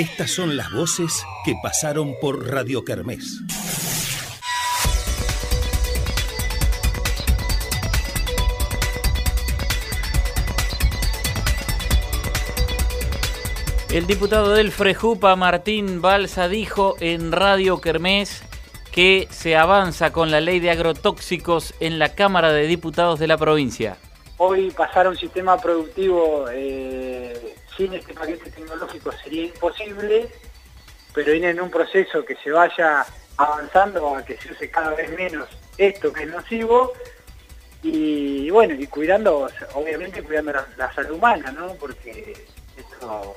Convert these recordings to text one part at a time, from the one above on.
Estas son las voces que pasaron por Radio Kermés. El diputado del Frejupa, Martín Balsa, dijo en Radio Kermés que se avanza con la ley de agrotóxicos en la Cámara de Diputados de la provincia. Hoy pasar a un sistema productivo eh, sin este paquete tecnológico sería imposible, pero viene en un proceso que se vaya avanzando a que se use cada vez menos esto que es nocivo y bueno, y cuidando, obviamente cuidando la, salud humana, ¿no? Porque esto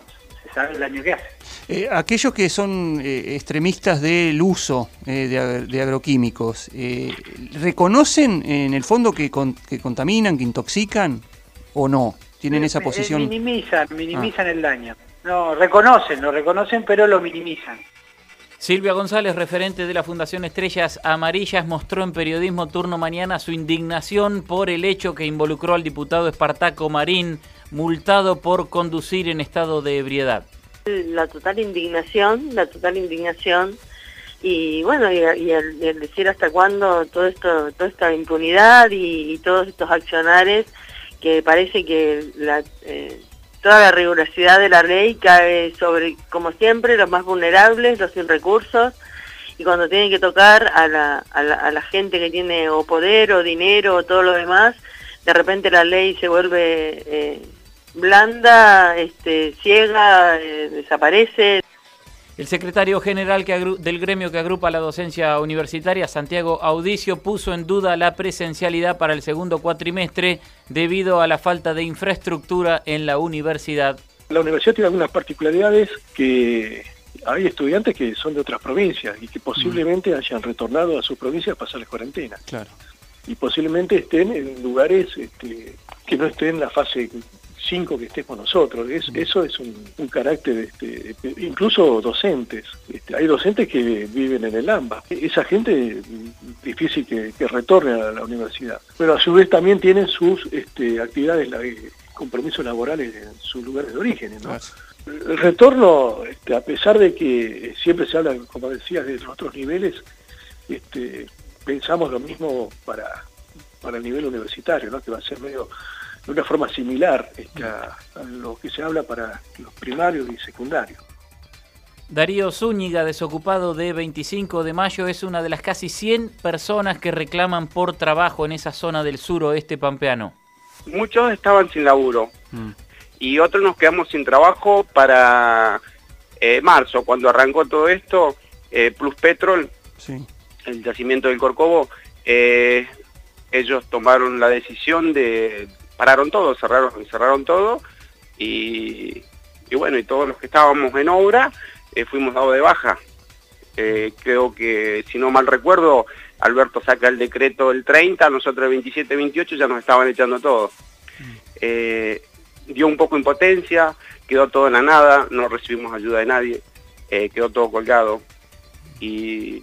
sabe el daño que hace. Eh, aquellos que son eh, extremistas del uso eh, de, agroquímicos, ¿reconocen en el fondo que, contaminan, que intoxican o no? ¿Tienen esa posición? minimizan, minimizan ah. el daño. No, reconocen, lo reconocen, pero lo minimizan. Silvia González, referente de la Fundación Estrellas Amarillas, mostró en Periodismo Turno Mañana su indignación por el hecho que involucró al diputado Espartaco Marín multado por conducir en estado de ebriedad. La total indignación, la total indignación y bueno, y, el, decir hasta cuándo todo esto, toda esta impunidad y, todos estos accionares que parece que eh, toda la rigurosidad de la ley cae sobre, como siempre, los más vulnerables, los sin recursos, y cuando tienen que tocar a la, a la, a la gente que tiene o poder o dinero o todo lo demás, de repente la ley se vuelve eh, blanda, este, ciega, eh, desaparece. El secretario general del gremio que agrupa la docencia universitaria, Santiago Audicio, puso en duda la presencialidad para el segundo cuatrimestre debido a la falta de infraestructura en la universidad. La universidad tiene algunas particularidades que hay estudiantes que son de otras provincias y que posiblemente mm. hayan retornado a sus provincias a pasar la cuarentena. Claro. Y posiblemente estén en lugares este, que no estén en la fase cinco que estés con nosotros. eso es un, carácter, este, incluso docentes. Este, hay docentes que viven en el AMBA. Esa gente difícil que, retorne a la universidad. Pero a su vez también tienen sus este, actividades, compromisos laborales en sus lugares de origen. El retorno, este, a pesar de que siempre se habla, como decías, de los otros niveles, este, pensamos lo mismo para, para el nivel universitario, ¿no? que va a ser medio de una forma similar a, lo que se habla para los primarios y secundarios. Darío Zúñiga, desocupado de 25 de mayo, es una de las casi 100 personas que reclaman por trabajo en esa zona del suroeste pampeano. Muchos estaban sin laburo mm. y otros nos quedamos sin trabajo para eh, marzo, cuando arrancó todo esto, eh, Plus Petrol, el yacimiento del Corcovo, eh, ellos tomaron la decisión de pararon todo, cerraron, cerraron todo y, bueno, y todos los que estábamos en obra eh, fuimos dados de baja. Eh, creo que, si no mal recuerdo, Alberto saca el decreto el 30, nosotros el 27, 28 ya nos estaban echando todo. Eh, dio un poco impotencia, quedó todo en la nada, no recibimos ayuda de nadie, quedó todo colgado y,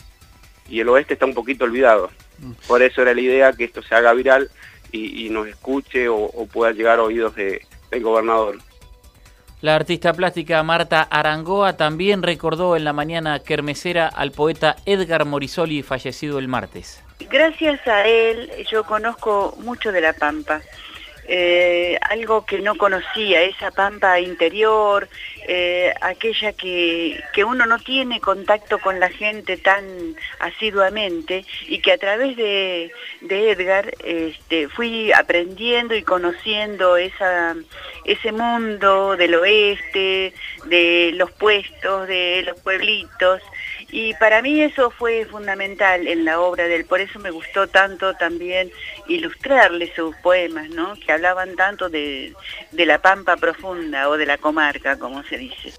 y el oeste está un poquito olvidado. Mm. Por eso era la idea que esto se haga viral y, nos escuche o, pueda llegar a oídos de, del gobernador. La artista plástica Marta Arangoa también recordó en la mañana kermesera al poeta Edgar Morisoli, fallecido el martes. Gracias a él yo conozco mucho de La Pampa. Eh, algo que no conocía, esa pampa interior, eh, aquella que, uno no tiene contacto con la gente tan asiduamente y que a través de, Edgar este, fui aprendiendo y conociendo esa, ese mundo del oeste, de los puestos, de los pueblitos, y para mí eso fue fundamental en la obra de él, por eso me gustó tanto también ilustrarle sus poemas, ¿no? que hablaban tanto de, de la pampa profunda o de la comarca, como se dice.